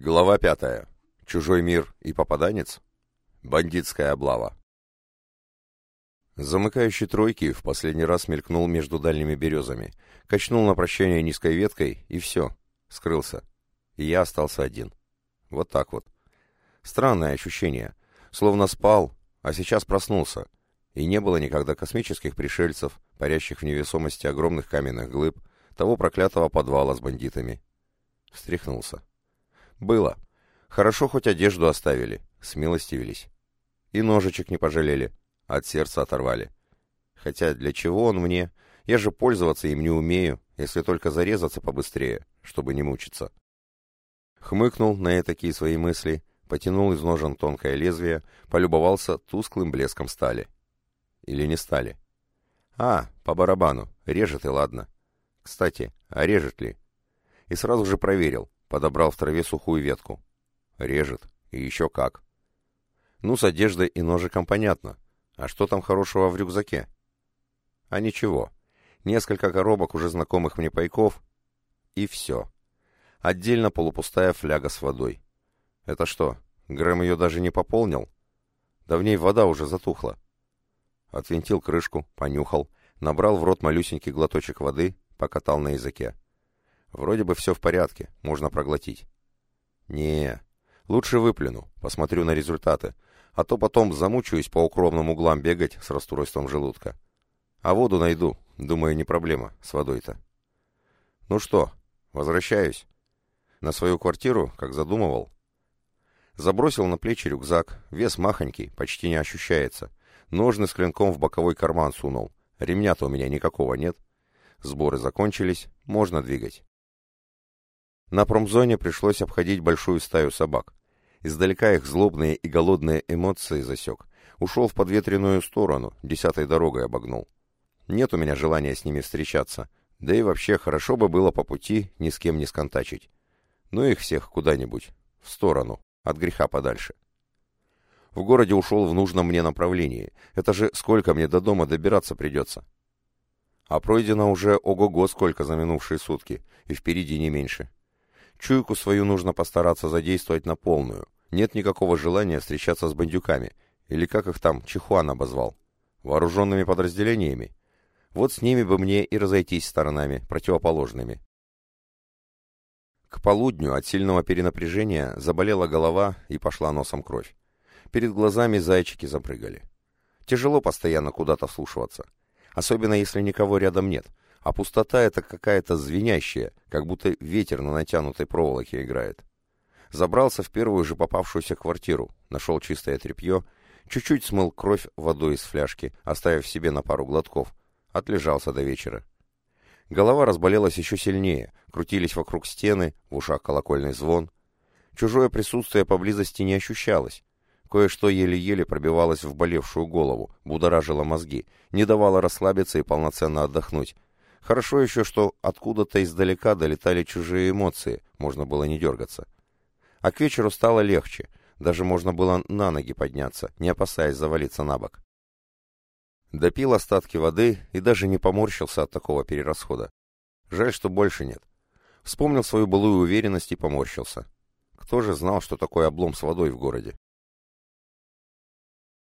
Глава пятая. Чужой мир и попаданец? Бандитская облава. Замыкающий тройки в последний раз мелькнул между дальними березами, качнул на прощание низкой веткой, и все, скрылся. И я остался один. Вот так вот. Странное ощущение. Словно спал, а сейчас проснулся. И не было никогда космических пришельцев, парящих в невесомости огромных каменных глыб, того проклятого подвала с бандитами. Встряхнулся. Было. Хорошо хоть одежду оставили, смилостивились. И ножичек не пожалели, от сердца оторвали. Хотя для чего он мне? Я же пользоваться им не умею, если только зарезаться побыстрее, чтобы не мучиться. Хмыкнул на такие свои мысли, потянул из ножен тонкое лезвие, полюбовался тусклым блеском стали. Или не стали. А, по барабану, режет и ладно. Кстати, а режет ли? И сразу же проверил, Подобрал в траве сухую ветку. Режет. И еще как. Ну, с одеждой и ножиком понятно. А что там хорошего в рюкзаке? А ничего. Несколько коробок уже знакомых мне пайков. И все. Отдельно полупустая фляга с водой. Это что, Грэм ее даже не пополнил? Да в ней вода уже затухла. Отвинтил крышку, понюхал, набрал в рот малюсенький глоточек воды, покатал на языке. Вроде бы все в порядке, можно проглотить. Не, лучше выплюну, посмотрю на результаты, а то потом замучаюсь по укромным углам бегать с расстройством желудка. А воду найду, думаю, не проблема с водой-то. Ну что, возвращаюсь. На свою квартиру, как задумывал. Забросил на плечи рюкзак, вес махонький, почти не ощущается. Ножны с клинком в боковой карман сунул. Ремня-то у меня никакого нет. Сборы закончились, можно двигать. На промзоне пришлось обходить большую стаю собак. Издалека их злобные и голодные эмоции засек. Ушел в подветренную сторону, десятой дорогой обогнул. Нет у меня желания с ними встречаться. Да и вообще хорошо бы было по пути ни с кем не сконтачить. Ну их всех куда-нибудь, в сторону, от греха подальше. В городе ушел в нужном мне направлении. Это же сколько мне до дома добираться придется. А пройдено уже ого-го сколько за минувшие сутки, и впереди не меньше. Чуйку свою нужно постараться задействовать на полную. Нет никакого желания встречаться с бандюками, или как их там Чихуан обозвал, вооруженными подразделениями. Вот с ними бы мне и разойтись сторонами, противоположными. К полудню от сильного перенапряжения заболела голова и пошла носом кровь. Перед глазами зайчики запрыгали. Тяжело постоянно куда-то вслушиваться. Особенно если никого рядом нет, а пустота это какая-то звенящая, как будто ветер на натянутой проволоке играет. Забрался в первую же попавшуюся квартиру, нашел чистое тряпье, чуть-чуть смыл кровь водой из фляжки, оставив себе на пару глотков, отлежался до вечера. Голова разболелась еще сильнее, крутились вокруг стены, в ушах колокольный звон. Чужое присутствие поблизости не ощущалось. Кое-что еле-еле пробивалось в болевшую голову, будоражило мозги, не давало расслабиться и полноценно отдохнуть, Хорошо еще, что откуда-то издалека долетали чужие эмоции, можно было не дергаться. А к вечеру стало легче, даже можно было на ноги подняться, не опасаясь завалиться на бок. Допил остатки воды и даже не поморщился от такого перерасхода. Жаль, что больше нет. Вспомнил свою былую уверенность и поморщился. Кто же знал, что такое облом с водой в городе?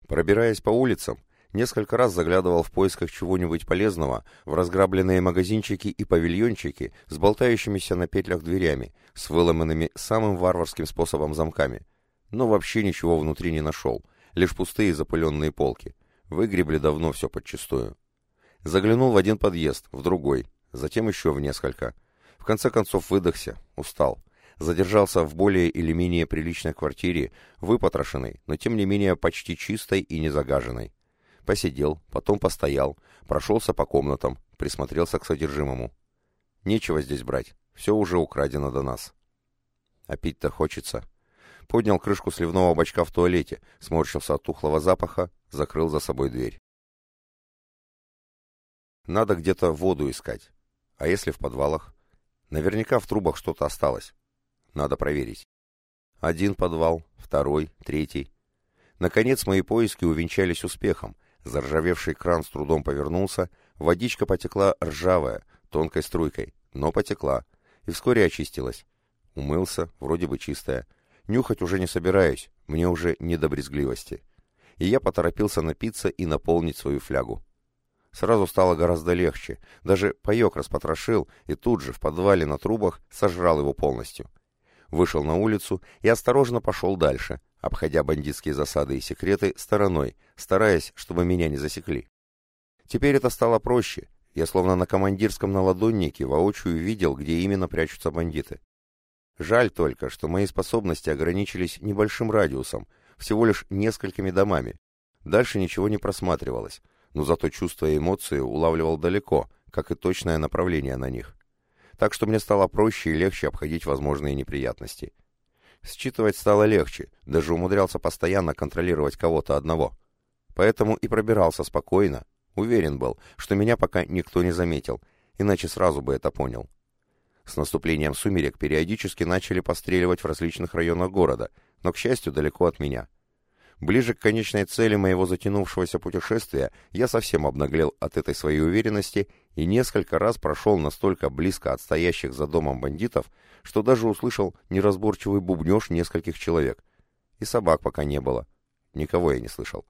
Пробираясь по улицам, Несколько раз заглядывал в поисках чего-нибудь полезного в разграбленные магазинчики и павильончики с болтающимися на петлях дверями, с выломанными самым варварским способом замками. Но вообще ничего внутри не нашел, лишь пустые запыленные полки. Выгребли давно все подчистую. Заглянул в один подъезд, в другой, затем еще в несколько. В конце концов выдохся, устал. Задержался в более или менее приличной квартире, выпотрошенной, но тем не менее почти чистой и незагаженной. Посидел, потом постоял, прошелся по комнатам, присмотрелся к содержимому. Нечего здесь брать, все уже украдено до нас. А пить-то хочется. Поднял крышку сливного бачка в туалете, сморщился от тухлого запаха, закрыл за собой дверь. Надо где-то воду искать. А если в подвалах? Наверняка в трубах что-то осталось. Надо проверить. Один подвал, второй, третий. Наконец мои поиски увенчались успехом, Заржавевший кран с трудом повернулся, водичка потекла ржавая, тонкой струйкой, но потекла, и вскоре очистилась. Умылся, вроде бы чистая. Нюхать уже не собираюсь, мне уже не до брезгливости. И я поторопился напиться и наполнить свою флягу. Сразу стало гораздо легче. Даже паек распотрошил и тут же в подвале на трубах сожрал его полностью. Вышел на улицу и осторожно пошел дальше, обходя бандитские засады и секреты стороной, стараясь, чтобы меня не засекли. Теперь это стало проще. Я словно на командирском наладоннике воочию видел, где именно прячутся бандиты. Жаль только, что мои способности ограничились небольшим радиусом, всего лишь несколькими домами. Дальше ничего не просматривалось, но зато чувства и эмоции улавливал далеко, как и точное направление на них. Так что мне стало проще и легче обходить возможные неприятности. Считывать стало легче, даже умудрялся постоянно контролировать кого-то одного. Поэтому и пробирался спокойно, уверен был, что меня пока никто не заметил, иначе сразу бы это понял. С наступлением сумерек периодически начали постреливать в различных районах города, но, к счастью, далеко от меня. Ближе к конечной цели моего затянувшегося путешествия я совсем обнаглел от этой своей уверенности и несколько раз прошел настолько близко от стоящих за домом бандитов, что даже услышал неразборчивый бубнеж нескольких человек. И собак пока не было. Никого я не слышал.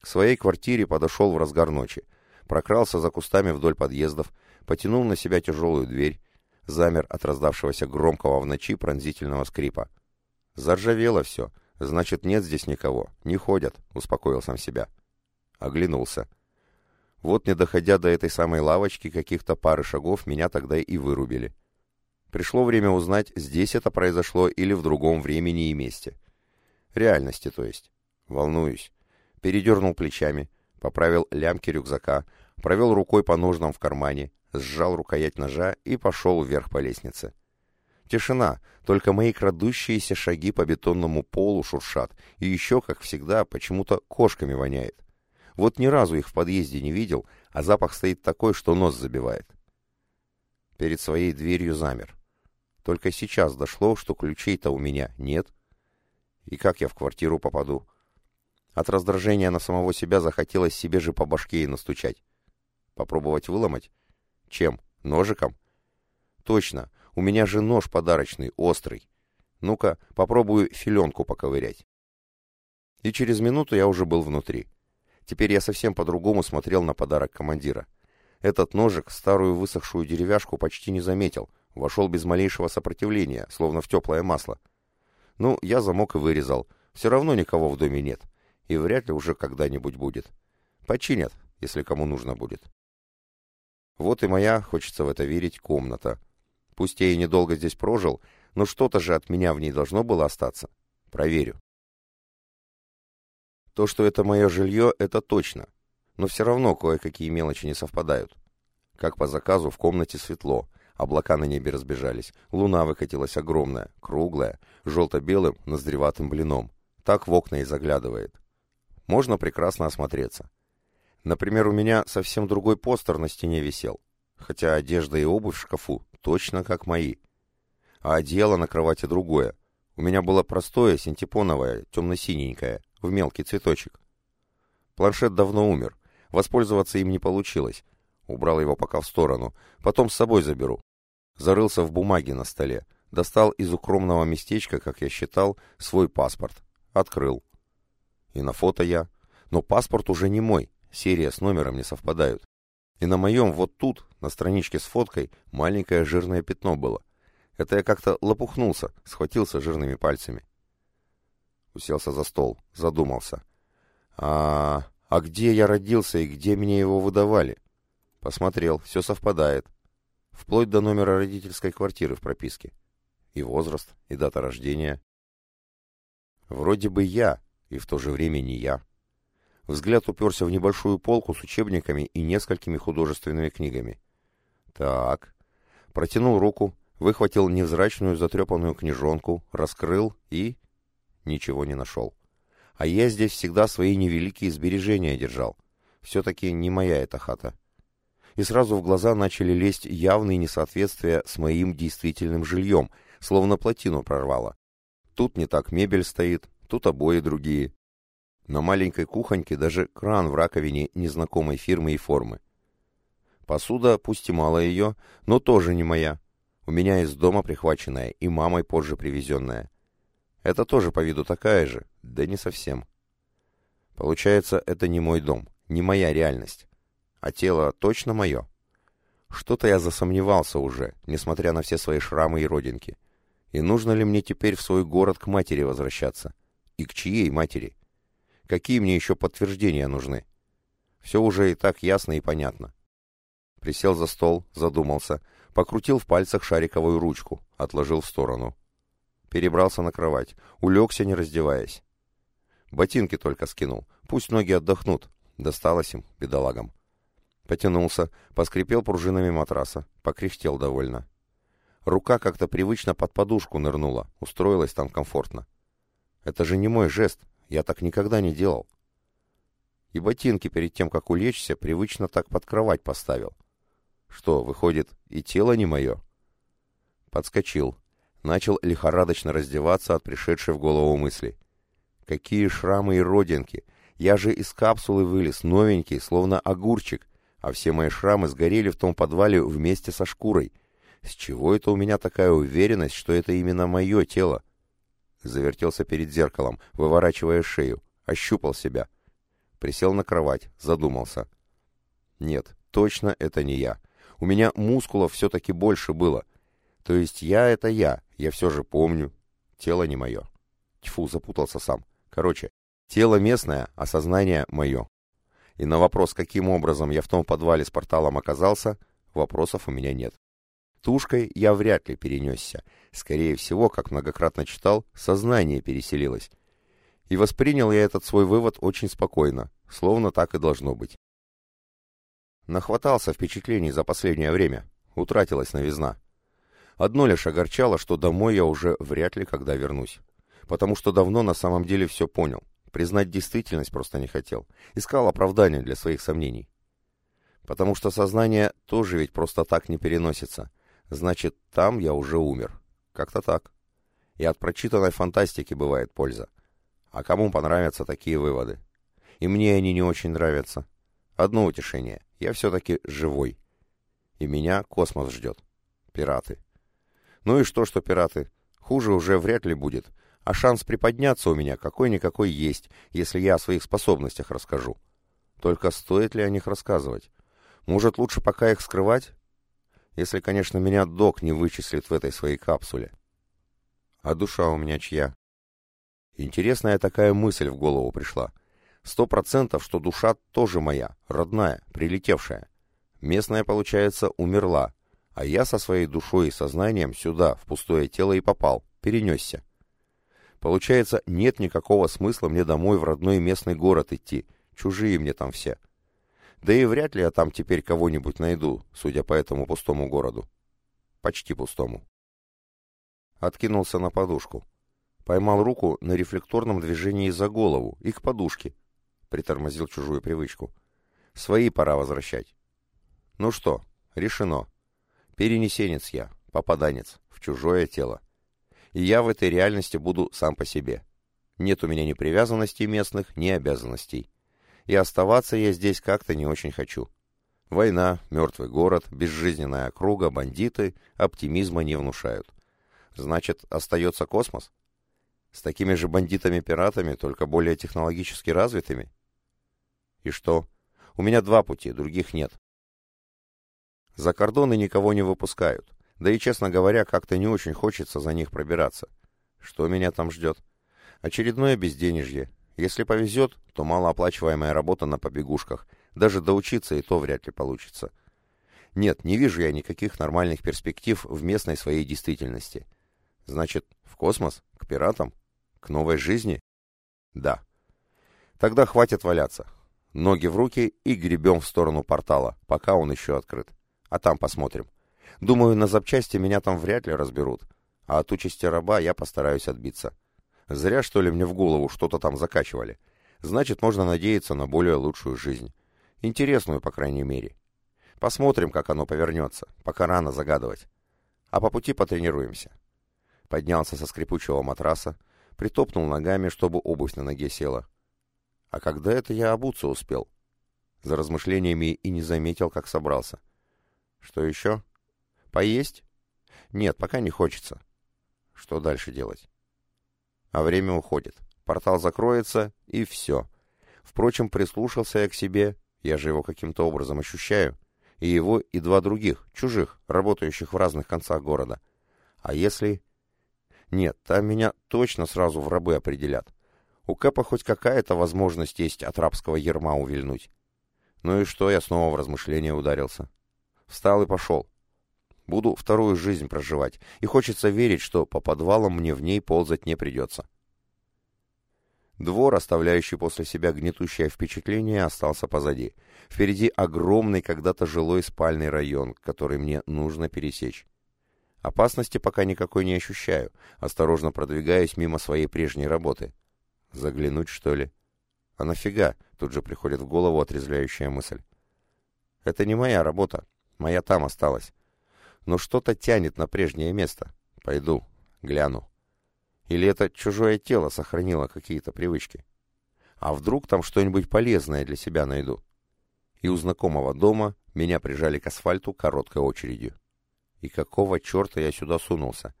К своей квартире подошел в разгар ночи. Прокрался за кустами вдоль подъездов, потянул на себя тяжелую дверь, замер от раздавшегося громкого в ночи пронзительного скрипа. Заржавело все, значит, нет здесь никого, не ходят, успокоил сам себя. Оглянулся. Вот, не доходя до этой самой лавочки каких-то пары шагов, меня тогда и вырубили. Пришло время узнать, здесь это произошло или в другом времени и месте. Реальности, то есть. Волнуюсь. Передернул плечами, поправил лямки рюкзака, провел рукой по ножнам в кармане, сжал рукоять ножа и пошел вверх по лестнице. Тишина, только мои крадущиеся шаги по бетонному полу шуршат, и еще, как всегда, почему-то кошками воняет. Вот ни разу их в подъезде не видел, а запах стоит такой, что нос забивает. Перед своей дверью замер. Только сейчас дошло, что ключей-то у меня нет. И как я в квартиру попаду? От раздражения на самого себя захотелось себе же по башке и настучать. Попробовать выломать? Чем? Ножиком? Точно, у меня же нож подарочный, острый. Ну-ка, попробую филенку поковырять. И через минуту я уже был внутри. Теперь я совсем по-другому смотрел на подарок командира. Этот ножик, старую высохшую деревяшку, почти не заметил. Вошел без малейшего сопротивления, словно в теплое масло. Ну, я замок и вырезал. Все равно никого в доме нет. И вряд ли уже когда-нибудь будет. Починят, если кому нужно будет. Вот и моя, хочется в это верить, комната. Пусть я и недолго здесь прожил, но что-то же от меня в ней должно было остаться. Проверю. То, что это мое жилье, это точно. Но все равно кое-какие мелочи не совпадают. Как по заказу, в комнате светло, облака на небе разбежались, луна выкатилась огромная, круглая, желто-белым, ноздреватым блином. Так в окна и заглядывает. Можно прекрасно осмотреться. Например, у меня совсем другой постер на стене висел, хотя одежда и обувь в шкафу точно как мои. А одеяло на кровати другое. У меня было простое, синтепоновое, темно-синенькое, в мелкий цветочек. Планшет давно умер, воспользоваться им не получилось. Убрал его пока в сторону, потом с собой заберу. Зарылся в бумаге на столе, достал из укромного местечка, как я считал, свой паспорт. Открыл. И на фото я. Но паспорт уже не мой, серия с номером не совпадают. И на моем вот тут, на страничке с фоткой, маленькое жирное пятно было. Это я как-то лопухнулся, схватился жирными пальцами. Уселся за стол, задумался. А, а где я родился и где мне его выдавали? Посмотрел, все совпадает. Вплоть до номера родительской квартиры в прописке. И возраст, и дата рождения. Вроде бы я, и в то же время не я. Взгляд уперся в небольшую полку с учебниками и несколькими художественными книгами. Так. Протянул руку, выхватил невзрачную затрепанную книжонку, раскрыл и... Ничего не нашел. А я здесь всегда свои невеликие сбережения держал. Все-таки не моя эта хата. И сразу в глаза начали лезть явные несоответствия с моим действительным жильем, словно плотину прорвало. Тут не так мебель стоит, тут обои другие. На маленькой кухоньке даже кран в раковине незнакомой фирмы и формы. Посуда, пусть и мало ее, но тоже не моя. У меня из дома прихваченная и мамой позже привезенная. Это тоже по виду такая же, да не совсем. Получается, это не мой дом, не моя реальность. А тело точно мое. Что-то я засомневался уже, несмотря на все свои шрамы и родинки. И нужно ли мне теперь в свой город к матери возвращаться? И к чьей матери? Какие мне еще подтверждения нужны? Все уже и так ясно и понятно. Присел за стол, задумался, покрутил в пальцах шариковую ручку, отложил в сторону. Перебрался на кровать, улегся, не раздеваясь. Ботинки только скинул, пусть ноги отдохнут, досталось им, бедолагам. Потянулся, поскрипел пружинами матраса, покряхтел довольно. Рука как-то привычно под подушку нырнула, устроилась там комфортно. Это же не мой жест, я так никогда не делал. И ботинки перед тем, как улечься, привычно так под кровать поставил. Что, выходит, и тело не мое? Подскочил. Начал лихорадочно раздеваться от пришедшей в голову мысли. Какие шрамы и родинки! Я же из капсулы вылез, новенький, словно огурчик, а все мои шрамы сгорели в том подвале вместе со шкурой. С чего это у меня такая уверенность, что это именно мое тело? Завертелся перед зеркалом, выворачивая шею, ощупал себя. Присел на кровать, задумался. Нет, точно это не я. У меня мускулов все-таки больше было. То есть я — это я, я все же помню. Тело не мое. Тьфу, запутался сам. Короче, тело местное, а сознание мое. И на вопрос, каким образом я в том подвале с порталом оказался, вопросов у меня нет. Тушкой я вряд ли перенесся. Скорее всего, как многократно читал, сознание переселилось. И воспринял я этот свой вывод очень спокойно, словно так и должно быть. Нахватался впечатлений за последнее время, утратилась новизна. Одно лишь огорчало, что домой я уже вряд ли когда вернусь. Потому что давно на самом деле все понял. Признать действительность просто не хотел. Искал оправдания для своих сомнений. Потому что сознание тоже ведь просто так не переносится. Значит, там я уже умер. Как-то так. И от прочитанной фантастики бывает польза. А кому понравятся такие выводы? И мне они не очень нравятся. Одно утешение. Я все-таки живой. И меня космос ждет. Пираты. Ну и что, что пираты? Хуже уже вряд ли будет. А шанс приподняться у меня какой-никакой есть, если я о своих способностях расскажу. Только стоит ли о них рассказывать? Может, лучше пока их скрывать? Если, конечно, меня док не вычислит в этой своей капсуле. А душа у меня чья? Интересная такая мысль в голову пришла. Сто процентов, что душа тоже моя, родная, прилетевшая. Местная, получается, умерла, а я со своей душой и сознанием сюда, в пустое тело и попал, перенесся. Получается, нет никакого смысла мне домой в родной местный город идти, чужие мне там все. Да и вряд ли я там теперь кого-нибудь найду, судя по этому пустому городу. Почти пустому. Откинулся на подушку. Поймал руку на рефлекторном движении за голову и к подушке, притормозил чужую привычку. Свои пора возвращать. Ну что, решено. Перенесенец я, попаданец, в чужое тело. И я в этой реальности буду сам по себе. Нет у меня ни привязанностей местных, ни обязанностей. И оставаться я здесь как-то не очень хочу. Война, мертвый город, безжизненная округа, бандиты оптимизма не внушают. Значит, остается космос? С такими же бандитами-пиратами, только более технологически развитыми? И что? У меня два пути, других нет. За кордоны никого не выпускают. Да и, честно говоря, как-то не очень хочется за них пробираться. Что меня там ждет? Очередное безденежье. Если повезет, то малооплачиваемая работа на побегушках. Даже доучиться и то вряд ли получится. Нет, не вижу я никаких нормальных перспектив в местной своей действительности. Значит, в космос? К пиратам? К новой жизни? Да. Тогда хватит валяться. Ноги в руки и гребем в сторону портала, пока он еще открыт. А там посмотрим. Думаю, на запчасти меня там вряд ли разберут. А от участи раба я постараюсь отбиться. Зря, что ли, мне в голову что-то там закачивали. Значит, можно надеяться на более лучшую жизнь. Интересную, по крайней мере. Посмотрим, как оно повернется. Пока рано загадывать. А по пути потренируемся. Поднялся со скрипучего матраса, притопнул ногами, чтобы обувь на ноге села. А когда это я обуться успел? За размышлениями и не заметил, как собрался. Что еще? Поесть? Нет, пока не хочется. Что дальше делать? А время уходит. Портал закроется, и все. Впрочем, прислушался я к себе, я же его каким-то образом ощущаю, и его, и два других, чужих, работающих в разных концах города. А если... Нет, там меня точно сразу в рабы определят. У Кэпа хоть какая-то возможность есть от рабского ерма увильнуть. Ну и что, я снова в размышления ударился. Встал и пошел. Буду вторую жизнь проживать, и хочется верить, что по подвалам мне в ней ползать не придется. Двор, оставляющий после себя гнетущее впечатление, остался позади. Впереди огромный когда-то жилой спальный район, который мне нужно пересечь. Опасности пока никакой не ощущаю, осторожно продвигаюсь мимо своей прежней работы. Заглянуть, что ли? А нафига? Тут же приходит в голову отрезвляющая мысль. Это не моя работа. Моя там осталась. Но что-то тянет на прежнее место. Пойду, гляну. Или это чужое тело сохранило какие-то привычки? А вдруг там что-нибудь полезное для себя найду? И у знакомого дома меня прижали к асфальту короткой очередью. И какого черта я сюда сунулся?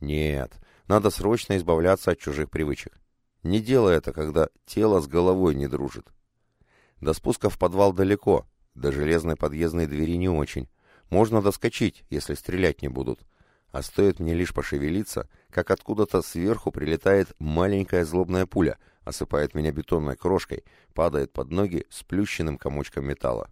Нет, надо срочно избавляться от чужих привычек. Не делай это, когда тело с головой не дружит. До спуска в подвал далеко, до железной подъездной двери не очень. Можно доскочить, если стрелять не будут. А стоит мне лишь пошевелиться, как откуда-то сверху прилетает маленькая злобная пуля, осыпает меня бетонной крошкой, падает под ноги с плющенным комочком металла.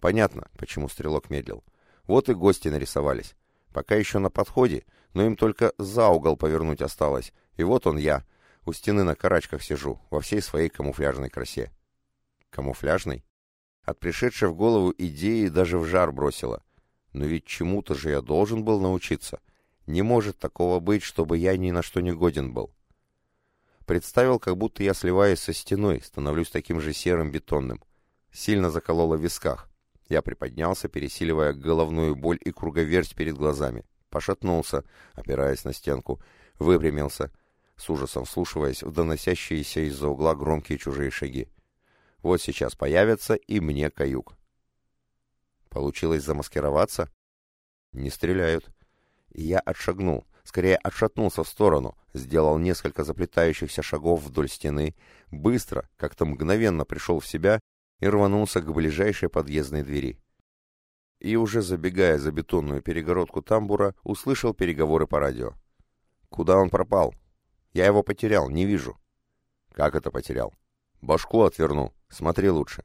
Понятно, почему стрелок медлил. Вот и гости нарисовались. Пока еще на подходе, но им только за угол повернуть осталось, и вот он я, у стены на карачках сижу, во всей своей камуфляжной красе. Камуфляжный? От пришедшей в голову идеи даже в жар бросила. Но ведь чему-то же я должен был научиться. Не может такого быть, чтобы я ни на что не годен был. Представил, как будто я сливаюсь со стеной, становлюсь таким же серым бетонным. Сильно закололо в висках. Я приподнялся, пересиливая головную боль и круговерть перед глазами. Пошатнулся, опираясь на стенку, выпрямился, с ужасом вслушиваясь в доносящиеся из-за угла громкие чужие шаги. Вот сейчас появятся и мне каюк. Получилось замаскироваться? Не стреляют. Я отшагнул, скорее отшатнулся в сторону, сделал несколько заплетающихся шагов вдоль стены, быстро, как-то мгновенно пришел в себя и рванулся к ближайшей подъездной двери. И уже забегая за бетонную перегородку тамбура, услышал переговоры по радио. «Куда он пропал? Я его потерял, не вижу». «Как это потерял?» «Башку отвернул. Смотри лучше».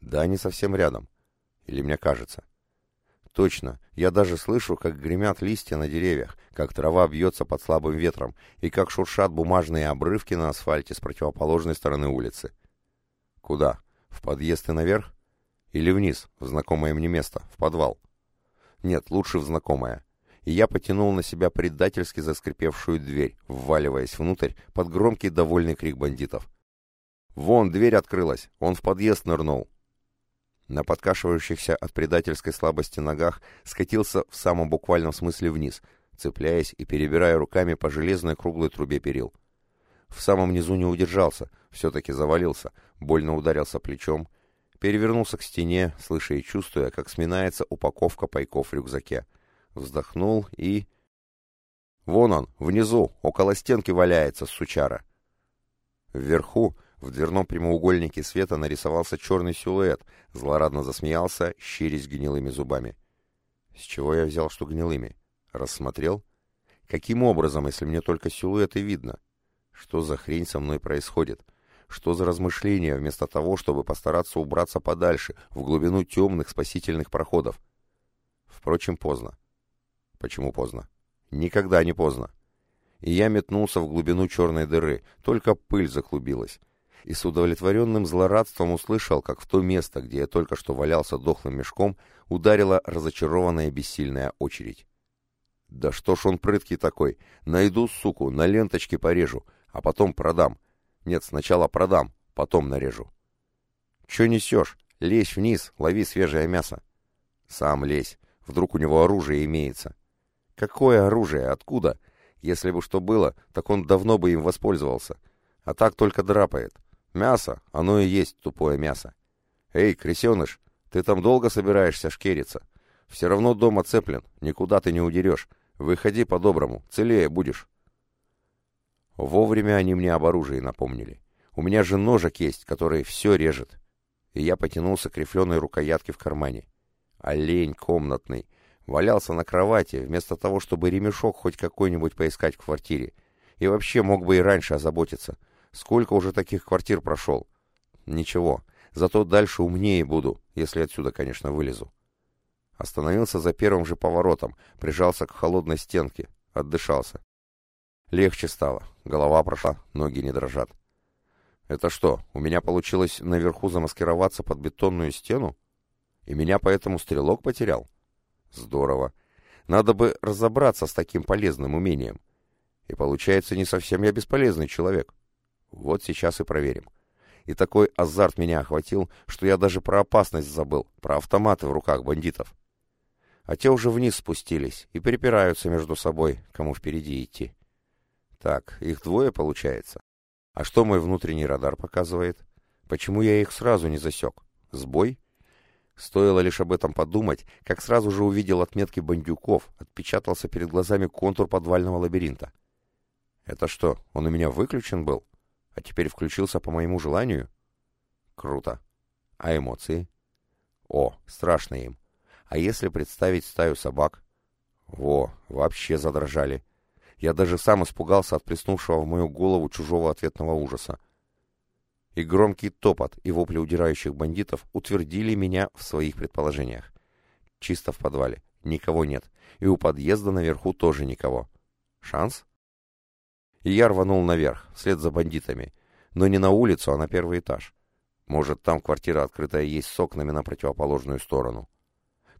«Да, не совсем рядом. Или мне кажется?» Точно, я даже слышу, как гремят листья на деревьях, как трава бьется под слабым ветром, и как шуршат бумажные обрывки на асфальте с противоположной стороны улицы. Куда? В подъезд и наверх? Или вниз, в знакомое мне место, в подвал? Нет, лучше в знакомое. И я потянул на себя предательски заскрипевшую дверь, вваливаясь внутрь под громкий довольный крик бандитов. «Вон, дверь открылась! Он в подъезд нырнул!» На подкашивающихся от предательской слабости ногах скатился в самом буквальном смысле вниз, цепляясь и перебирая руками по железной круглой трубе перил. В самом низу не удержался, все-таки завалился, больно ударился плечом, перевернулся к стене, слыша и чувствуя, как сминается упаковка пайков в рюкзаке. Вздохнул и... Вон он, внизу, около стенки валяется, сучара. Вверху, в дверном прямоугольнике света нарисовался черный силуэт, злорадно засмеялся, щерясь гнилыми зубами. С чего я взял, что гнилыми? Рассмотрел? Каким образом, если мне только силуэты видно? Что за хрень со мной происходит? Что за размышления, вместо того, чтобы постараться убраться подальше, в глубину темных спасительных проходов? Впрочем, поздно. Почему поздно? Никогда не поздно. И я метнулся в глубину черной дыры, только пыль заклубилась. И с удовлетворенным злорадством услышал, как в то место, где я только что валялся дохлым мешком, ударила разочарованная бессильная очередь. Да что ж он прыткий такой? Найду, суку, на ленточке порежу, а потом продам. Нет, сначала продам, потом нарежу. Че несешь? Лезь вниз, лови свежее мясо. Сам лезь, вдруг у него оружие имеется. Какое оружие? Откуда? Если бы что было, так он давно бы им воспользовался. А так только драпает. Мясо, оно и есть тупое мясо. Эй, крысеныш, ты там долго собираешься шкериться? Все равно дом оцеплен, никуда ты не удерешь. Выходи по-доброму, целее будешь. Вовремя они мне об оружии напомнили. У меня же ножик есть, который все режет. И я потянулся к рифленой рукоятке в кармане. Олень комнатный. Валялся на кровати, вместо того, чтобы ремешок хоть какой-нибудь поискать в квартире. И вообще мог бы и раньше озаботиться. Сколько уже таких квартир прошел? Ничего, зато дальше умнее буду, если отсюда, конечно, вылезу. Остановился за первым же поворотом, прижался к холодной стенке, отдышался. Легче стало, голова прошла, ноги не дрожат. Это что, у меня получилось наверху замаскироваться под бетонную стену? И меня поэтому стрелок потерял? Здорово. Надо бы разобраться с таким полезным умением. И получается, не совсем я бесполезный человек. Вот сейчас и проверим. И такой азарт меня охватил, что я даже про опасность забыл, про автоматы в руках бандитов. А те уже вниз спустились и перепираются между собой, кому впереди идти. Так, их двое получается. А что мой внутренний радар показывает? Почему я их сразу не засек? Сбой? Стоило лишь об этом подумать, как сразу же увидел отметки бандюков, отпечатался перед глазами контур подвального лабиринта. Это что, он у меня выключен был? А теперь включился по моему желанию? Круто. А эмоции? О, страшно им. А если представить стаю собак? Во, вообще задрожали. Я даже сам испугался от плеснувшего в мою голову чужого ответного ужаса. И громкий топот и вопли удирающих бандитов утвердили меня в своих предположениях. Чисто в подвале. Никого нет. И у подъезда наверху тоже никого. Шанс? И я рванул наверх, вслед за бандитами. Но не на улицу, а на первый этаж. Может, там квартира открытая есть с окнами на противоположную сторону.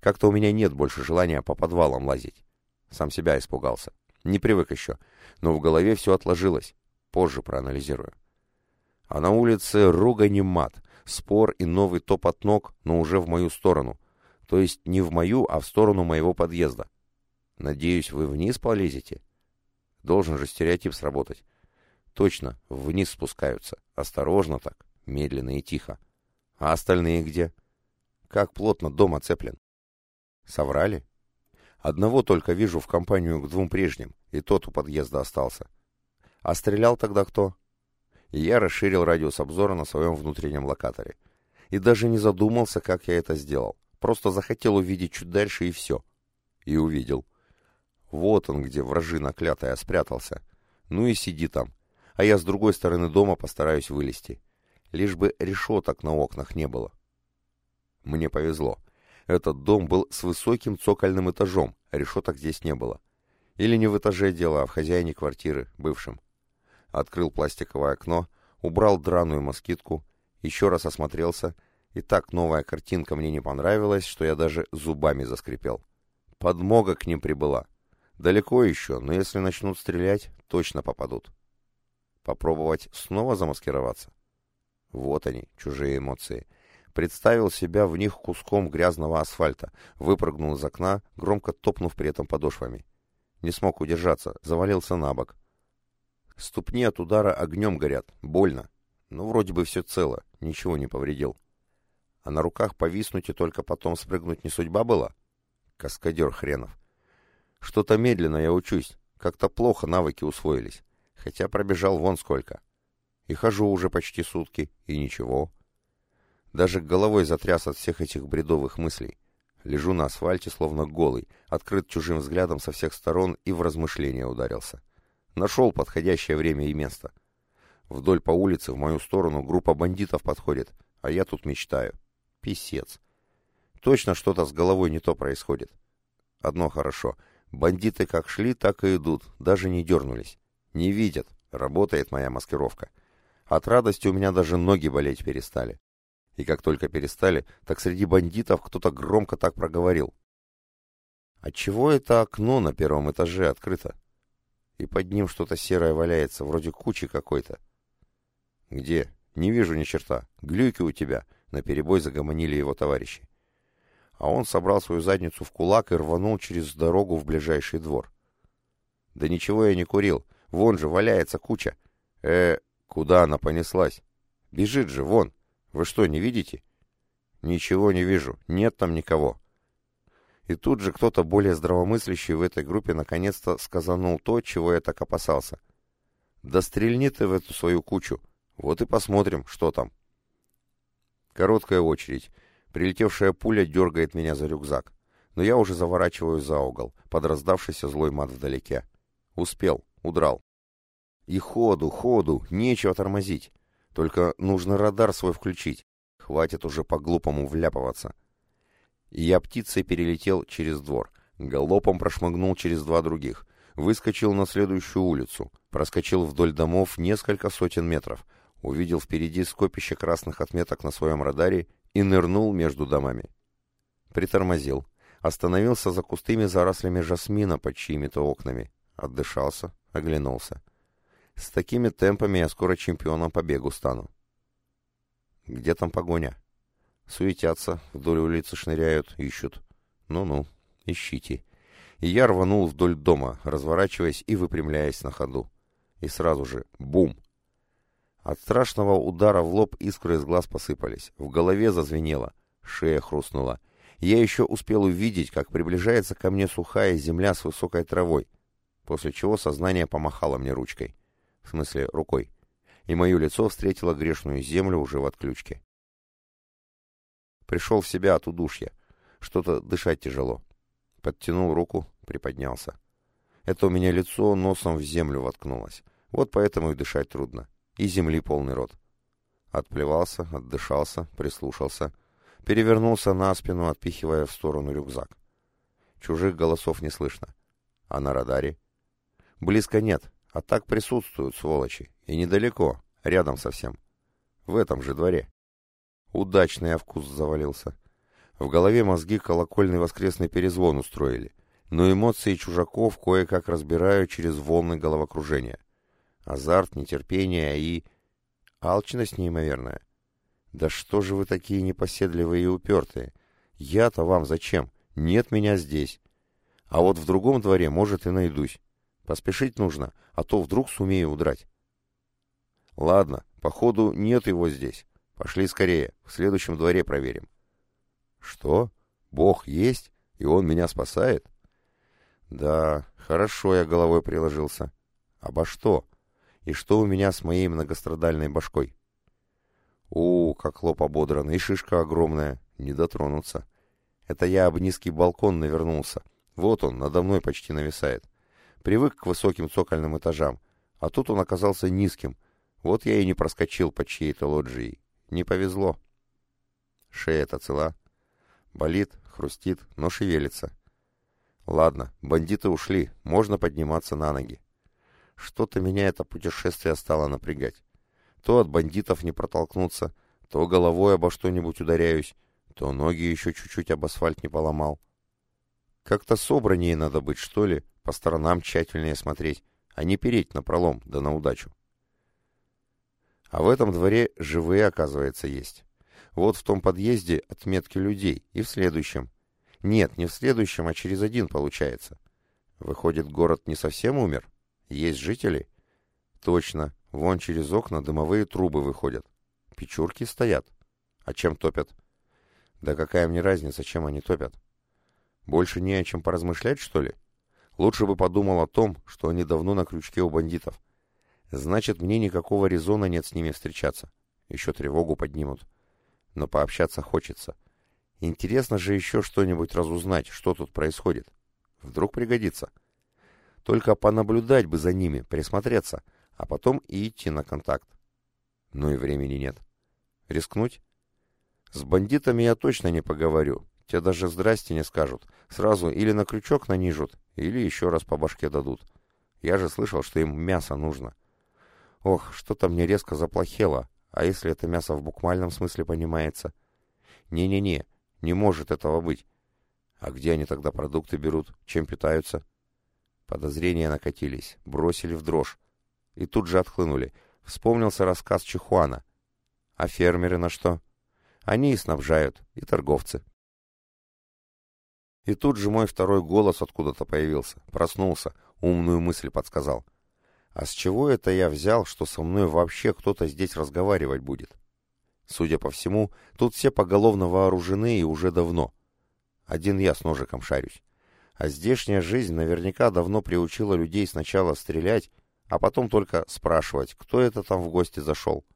Как-то у меня нет больше желания по подвалам лазить. Сам себя испугался. Не привык еще. Но в голове все отложилось. Позже проанализирую. А на улице ругань и мат. Спор и новый топот ног, но уже в мою сторону. То есть не в мою, а в сторону моего подъезда. Надеюсь, вы вниз полезете? Должен же стереотип сработать. Точно, вниз спускаются. Осторожно так, медленно и тихо. А остальные где? Как плотно дом оцеплен. Соврали? Одного только вижу в компанию к двум прежним, и тот у подъезда остался. А стрелял тогда кто? И я расширил радиус обзора на своем внутреннем локаторе. И даже не задумался, как я это сделал. Просто захотел увидеть чуть дальше и все. И увидел. Вот он, где вражина клятая спрятался. Ну и сиди там. А я с другой стороны дома постараюсь вылезти. Лишь бы решеток на окнах не было. Мне повезло. Этот дом был с высоким цокольным этажом, решеток здесь не было. Или не в этаже дело, а в хозяине квартиры, бывшем. Открыл пластиковое окно, убрал драную москитку, еще раз осмотрелся, и так новая картинка мне не понравилась, что я даже зубами заскрипел. Подмога к ним прибыла. Далеко еще, но если начнут стрелять, точно попадут. Попробовать снова замаскироваться? Вот они, чужие эмоции. Представил себя в них куском грязного асфальта, выпрыгнул из окна, громко топнув при этом подошвами. Не смог удержаться, завалился на бок. Ступни от удара огнем горят, больно. Ну, вроде бы все цело, ничего не повредил. А на руках повиснуть и только потом спрыгнуть не судьба была? Каскадер хренов. Что-то медленно я учусь, как-то плохо навыки усвоились. Хотя пробежал вон сколько. И хожу уже почти сутки, и ничего. Даже головой затряс от всех этих бредовых мыслей. Лежу на асфальте, словно голый, открыт чужим взглядом со всех сторон и в размышления ударился. Нашел подходящее время и место. Вдоль по улице в мою сторону группа бандитов подходит, а я тут мечтаю. Писец. Точно что-то с головой не то происходит. Одно хорошо. Бандиты как шли, так и идут, даже не дернулись. Не видят. Работает моя маскировка. От радости у меня даже ноги болеть перестали. И как только перестали, так среди бандитов кто-то громко так проговорил. «Отчего это окно на первом этаже открыто? И под ним что-то серое валяется, вроде кучи какой-то». «Где? Не вижу ни черта. Глюки у тебя!» — наперебой загомонили его товарищи. А он собрал свою задницу в кулак и рванул через дорогу в ближайший двор. «Да ничего я не курил. Вон же валяется куча. Э, куда она понеслась? Бежит же, вон!» Вы что, не видите? Ничего не вижу. Нет там никого. И тут же кто-то более здравомыслящий в этой группе наконец-то сказанул то, чего я так опасался. «Да стрельни ты в эту свою кучу. Вот и посмотрим, что там». Короткая очередь. Прилетевшая пуля дергает меня за рюкзак. Но я уже заворачиваю за угол, под раздавшийся злой мат вдалеке. Успел, удрал. И ходу, ходу, нечего тормозить. Только нужно радар свой включить. Хватит уже по-глупому вляпываться. И я птицей перелетел через двор. Галопом прошмыгнул через два других. Выскочил на следующую улицу. Проскочил вдоль домов несколько сотен метров. Увидел впереди скопище красных отметок на своем радаре и нырнул между домами. Притормозил. Остановился за кустыми зарослями жасмина под чьими-то окнами. Отдышался, оглянулся. С такими темпами я скоро чемпионом по бегу стану. Где там погоня? Суетятся, вдоль улицы шныряют, ищут. Ну-ну, ищите. И я рванул вдоль дома, разворачиваясь и выпрямляясь на ходу. И сразу же бум! От страшного удара в лоб искры из глаз посыпались, в голове зазвенело, шея хрустнула. Я еще успел увидеть, как приближается ко мне сухая земля с высокой травой, после чего сознание помахало мне ручкой в смысле рукой, и мое лицо встретило грешную землю уже в отключке. Пришел в себя от удушья. Что-то дышать тяжело. Подтянул руку, приподнялся. Это у меня лицо носом в землю воткнулось. Вот поэтому и дышать трудно. И земли полный рот. Отплевался, отдышался, прислушался. Перевернулся на спину, отпихивая в сторону рюкзак. Чужих голосов не слышно. А на радаре? Близко нет, а так присутствуют, сволочи. И недалеко, рядом совсем. В этом же дворе. Удачный я вкус завалился. В голове мозги колокольный воскресный перезвон устроили. Но эмоции чужаков кое-как разбираю через волны головокружения. Азарт, нетерпение и... Алчность неимоверная. Да что же вы такие непоседливые и упертые? Я-то вам зачем? Нет меня здесь. А вот в другом дворе, может, и найдусь. Поспешить нужно, а то вдруг сумею удрать. Ладно, походу нет его здесь. Пошли скорее, в следующем дворе проверим. Что? Бог есть, и он меня спасает? Да, хорошо я головой приложился. Обо что? И что у меня с моей многострадальной башкой? У, как лоб ободран, и шишка огромная, не дотронуться. Это я об низкий балкон навернулся. Вот он, надо мной почти нависает. Привык к высоким цокольным этажам, а тут он оказался низким. Вот я и не проскочил по чьей-то лоджии. Не повезло. Шея-то цела. Болит, хрустит, но шевелится. Ладно, бандиты ушли, можно подниматься на ноги. Что-то меня это путешествие стало напрягать. То от бандитов не протолкнуться, то головой обо что-нибудь ударяюсь, то ноги еще чуть-чуть об асфальт не поломал. Как-то собраннее надо быть, что ли, по сторонам тщательнее смотреть, а не переть на пролом, да на удачу. А в этом дворе живые, оказывается, есть. Вот в том подъезде отметки людей, и в следующем. Нет, не в следующем, а через один получается. Выходит, город не совсем умер? Есть жители? Точно, вон через окна дымовые трубы выходят. Печурки стоят. А чем топят? Да какая мне разница, чем они топят? Больше не о чем поразмышлять, что ли? Лучше бы подумал о том, что они давно на крючке у бандитов. Значит, мне никакого резона нет с ними встречаться. Еще тревогу поднимут. Но пообщаться хочется. Интересно же еще что-нибудь разузнать, что тут происходит. Вдруг пригодится. Только понаблюдать бы за ними, присмотреться, а потом и идти на контакт. Но и времени нет. Рискнуть? С бандитами я точно не поговорю. Те даже здрасте не скажут. Сразу или на крючок нанижут, или еще раз по башке дадут. Я же слышал, что им мясо нужно. Ох, что-то мне резко заплохело. А если это мясо в буквальном смысле понимается? Не-не-не, не может этого быть. А где они тогда продукты берут? Чем питаются? Подозрения накатились, бросили в дрожь. И тут же отхлынули. Вспомнился рассказ Чихуана. А фермеры на что? Они и снабжают, и торговцы. И тут же мой второй голос откуда-то появился, проснулся, умную мысль подсказал. А с чего это я взял, что со мной вообще кто-то здесь разговаривать будет? Судя по всему, тут все поголовно вооружены и уже давно. Один я с ножиком шарюсь. А здешняя жизнь наверняка давно приучила людей сначала стрелять, а потом только спрашивать, кто это там в гости зашел.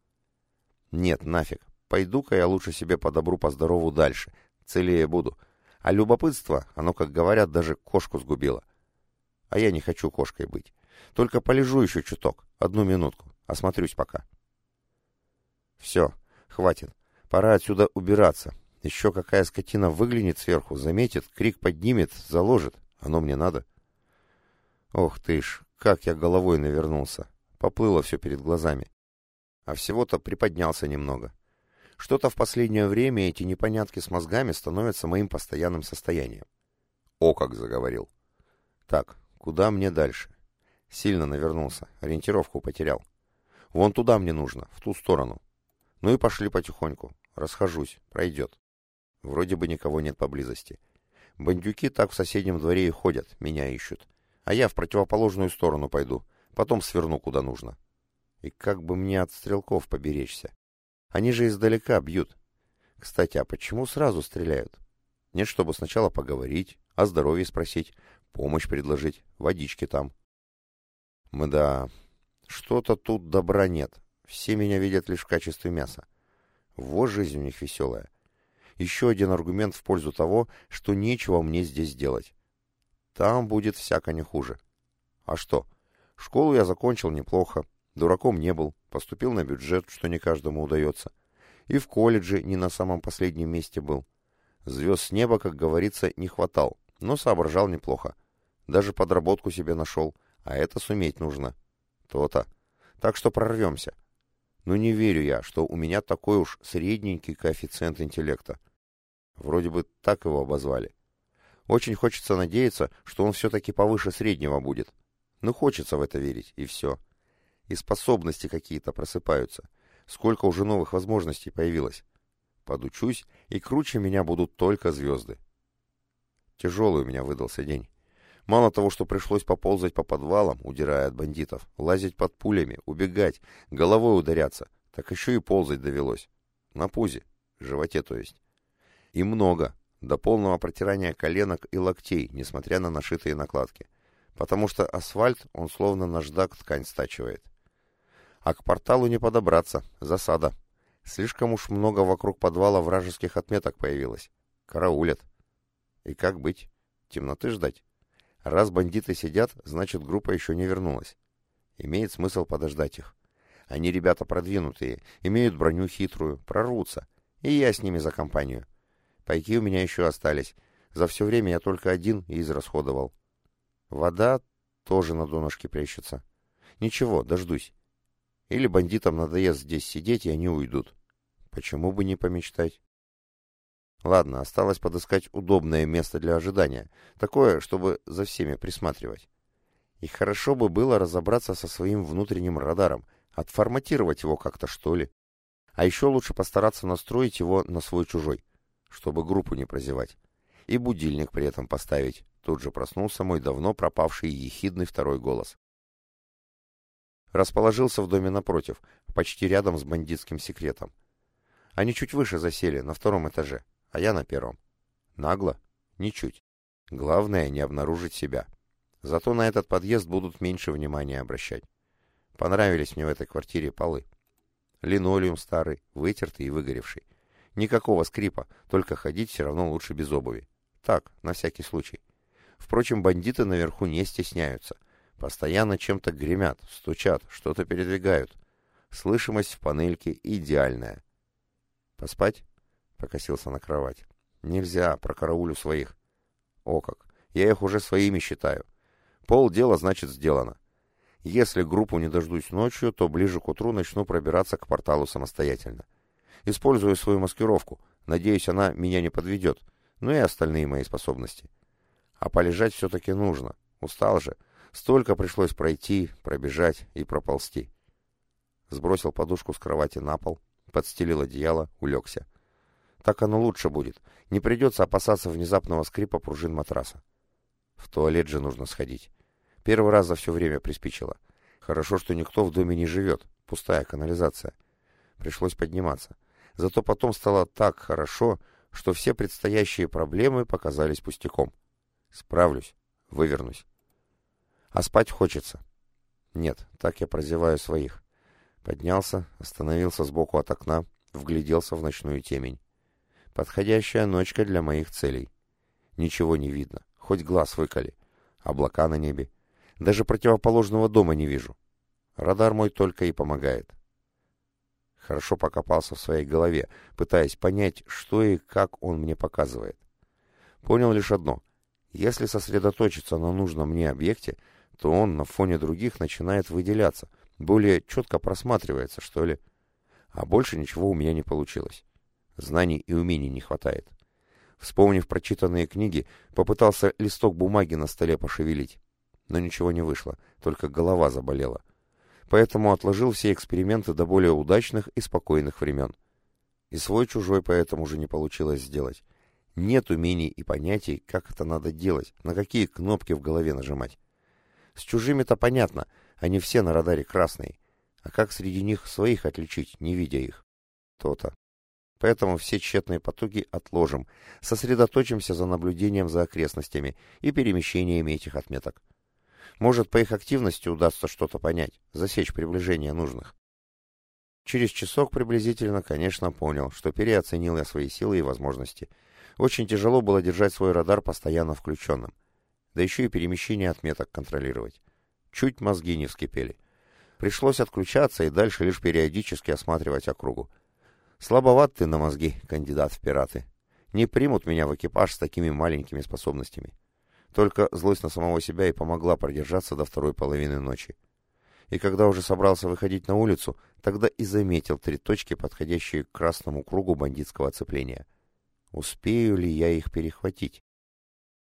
Нет, нафиг. Пойду-ка я лучше себе по добру, по здорову дальше. Целее буду. А любопытство, оно, как говорят, даже кошку сгубило. А я не хочу кошкой быть. Только полежу еще чуток, одну минутку, осмотрюсь пока. Все, хватит. Пора отсюда убираться. Еще какая скотина выглянет сверху, заметит, крик поднимет, заложит. Оно мне надо. Ох ты ж, как я головой навернулся. Поплыло все перед глазами. А всего-то приподнялся немного. Что-то в последнее время эти непонятки с мозгами становятся моим постоянным состоянием. О, как заговорил. Так, куда мне дальше? Сильно навернулся, ориентировку потерял. Вон туда мне нужно, в ту сторону. Ну и пошли потихоньку. Расхожусь, пройдет. Вроде бы никого нет поблизости. Бандюки так в соседнем дворе и ходят, меня ищут. А я в противоположную сторону пойду, потом сверну куда нужно. И как бы мне от стрелков поберечься? Они же издалека бьют. Кстати, а почему сразу стреляют? Нет, чтобы сначала поговорить, о здоровье спросить, помощь предложить, водички там. Мда, что-то тут добра нет. Все меня видят лишь в качестве мяса. Вот жизнь у них веселая. Еще один аргумент в пользу того, что нечего мне здесь делать. Там будет всяко не хуже. А что? Школу я закончил неплохо, Дураком не был, поступил на бюджет, что не каждому удается. И в колледже не на самом последнем месте был. Звезд с неба, как говорится, не хватал, но соображал неплохо. Даже подработку себе нашел, а это суметь нужно. То-то. Так что прорвемся. Но не верю я, что у меня такой уж средненький коэффициент интеллекта. Вроде бы так его обозвали. Очень хочется надеяться, что он все-таки повыше среднего будет. Ну, хочется в это верить, и все. — и способности какие-то просыпаются. Сколько уже новых возможностей появилось. Подучусь, и круче меня будут только звезды. Тяжелый у меня выдался день. Мало того, что пришлось поползать по подвалам, удирая от бандитов, лазить под пулями, убегать, головой ударяться, так еще и ползать довелось. На пузе, животе то есть. И много, до полного протирания коленок и локтей, несмотря на нашитые накладки. Потому что асфальт, он словно наждак ткань стачивает. А к порталу не подобраться. Засада. Слишком уж много вокруг подвала вражеских отметок появилось. Караулят. И как быть? Темноты ждать? Раз бандиты сидят, значит группа еще не вернулась. Имеет смысл подождать их. Они ребята продвинутые, имеют броню хитрую, прорвутся. И я с ними за компанию. Пайки у меня еще остались. За все время я только один и израсходовал. Вода тоже на донышке плещется. Ничего, дождусь. Или бандитам надоест здесь сидеть, и они уйдут. Почему бы не помечтать? Ладно, осталось подыскать удобное место для ожидания, такое, чтобы за всеми присматривать. И хорошо бы было разобраться со своим внутренним радаром, отформатировать его как-то, что ли. А еще лучше постараться настроить его на свой-чужой, чтобы группу не прозевать. И будильник при этом поставить. Тут же проснулся мой давно пропавший ехидный второй голос. Расположился в доме напротив, почти рядом с бандитским секретом. Они чуть выше засели, на втором этаже, а я на первом. Нагло? Ничуть. Главное, не обнаружить себя. Зато на этот подъезд будут меньше внимания обращать. Понравились мне в этой квартире полы. Линолеум старый, вытертый и выгоревший. Никакого скрипа, только ходить все равно лучше без обуви. Так, на всякий случай. Впрочем, бандиты наверху не стесняются — Постоянно чем-то гремят, стучат, что-то передвигают. Слышимость в панельке идеальная. «Поспать?» — покосился на кровать. «Нельзя, про караулю своих». «О как! Я их уже своими считаю. Пол дела, значит, сделано. Если группу не дождусь ночью, то ближе к утру начну пробираться к порталу самостоятельно. Использую свою маскировку. Надеюсь, она меня не подведет. Ну и остальные мои способности. А полежать все-таки нужно. Устал же. Столько пришлось пройти, пробежать и проползти. Сбросил подушку с кровати на пол, подстелил одеяло, улегся. Так оно лучше будет. Не придется опасаться внезапного скрипа пружин матраса. В туалет же нужно сходить. Первый раз за все время приспичило. Хорошо, что никто в доме не живет. Пустая канализация. Пришлось подниматься. Зато потом стало так хорошо, что все предстоящие проблемы показались пустяком. Справлюсь, вывернусь. А спать хочется. Нет, так я прозеваю своих. Поднялся, остановился сбоку от окна, вгляделся в ночную темень. Подходящая ночка для моих целей. Ничего не видно, хоть глаз выколи. Облака на небе. Даже противоположного дома не вижу. Радар мой только и помогает. Хорошо покопался в своей голове, пытаясь понять, что и как он мне показывает. Понял лишь одно. Если сосредоточиться на нужном мне объекте, то он на фоне других начинает выделяться, более четко просматривается, что ли. А больше ничего у меня не получилось. Знаний и умений не хватает. Вспомнив прочитанные книги, попытался листок бумаги на столе пошевелить. Но ничего не вышло, только голова заболела. Поэтому отложил все эксперименты до более удачных и спокойных времен. И свой-чужой поэтому уже не получилось сделать. Нет умений и понятий, как это надо делать, на какие кнопки в голове нажимать. С чужими-то понятно, они все на радаре красные. А как среди них своих отличить, не видя их? То-то. Поэтому все тщетные потуги отложим, сосредоточимся за наблюдением за окрестностями и перемещениями этих отметок. Может, по их активности удастся что-то понять, засечь приближение нужных. Через часок приблизительно, конечно, понял, что переоценил я свои силы и возможности. Очень тяжело было держать свой радар постоянно включенным. Да еще и перемещение отметок контролировать. Чуть мозги не вскипели. Пришлось отключаться и дальше лишь периодически осматривать округу. Слабоват ты на мозги, кандидат в пираты. Не примут меня в экипаж с такими маленькими способностями. Только злость на самого себя и помогла продержаться до второй половины ночи. И когда уже собрался выходить на улицу, тогда и заметил три точки, подходящие к красному кругу бандитского оцепления. Успею ли я их перехватить?